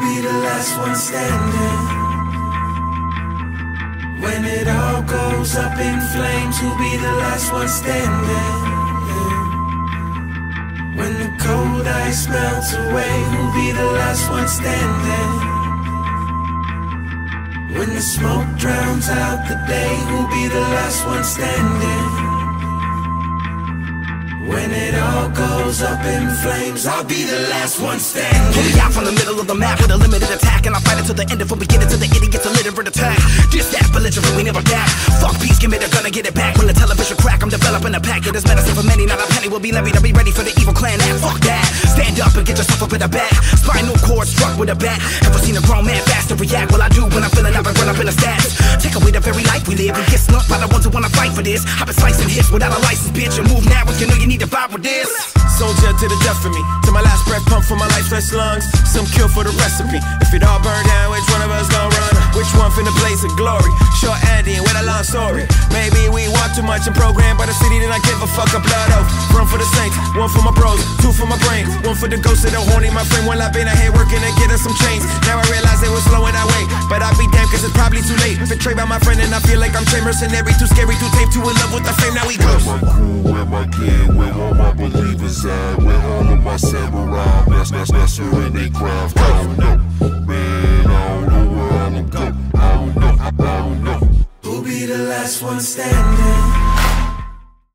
last one standing. When it all goes up in flames, who'll be the last one standing? When the cold ice melts away, who'll be the last one standing? When the smoke drowns out the day, who'll be the last one standing? When it all goes up in flames, I'll be the last one standing. Pull me out from the middle of the map with a limited attack, and I fight to the end, of from beginning to the end. It gets a attack. Just that belligerent, we never back. Fuck peace, the gun and get it back. When the television crack, I'm developing a packet. There's medicine for many, not a penny will be levied. I'll be ready for the evil clan act. Fuck that. Stand up and get yourself up in the back. Spinal cord struck with a bat. Ever seen a grown man faster react? Well, I do when I'm feeling up and run up in the stats. Take away the very life we live and get slumped by the ones who wanna fight for this. I've been slicing hits without a license, bitch. And move now if you know you need to vibe with this. Soldier to the death for me. To breath, pump for my lifeless lungs. Some cure for the recipe. If it all burned down, which one of us gon' run? Which one finna blaze of glory? Short ending with a long story. Maybe we walk too much and program by the city, then I give a fuck a blood oath. One for the saints, one for my bros, two for my brain, one for the ghosts of the horny. My friend, one I've been ahead working to get us some chains. Now I realize it was slowing our way, but I'll be damned cause it's probably too late. Betrayed by my friend and I feel like I'm trained mercenary, too scary, too tape, too in love with the fame. Now we go. Where my crew, where my kid, where all my beliefs my samurai master, master, master in they craft. I don't know, man, I don't know where I'm going. I don't know, I don't know. Who'll be the last one standing?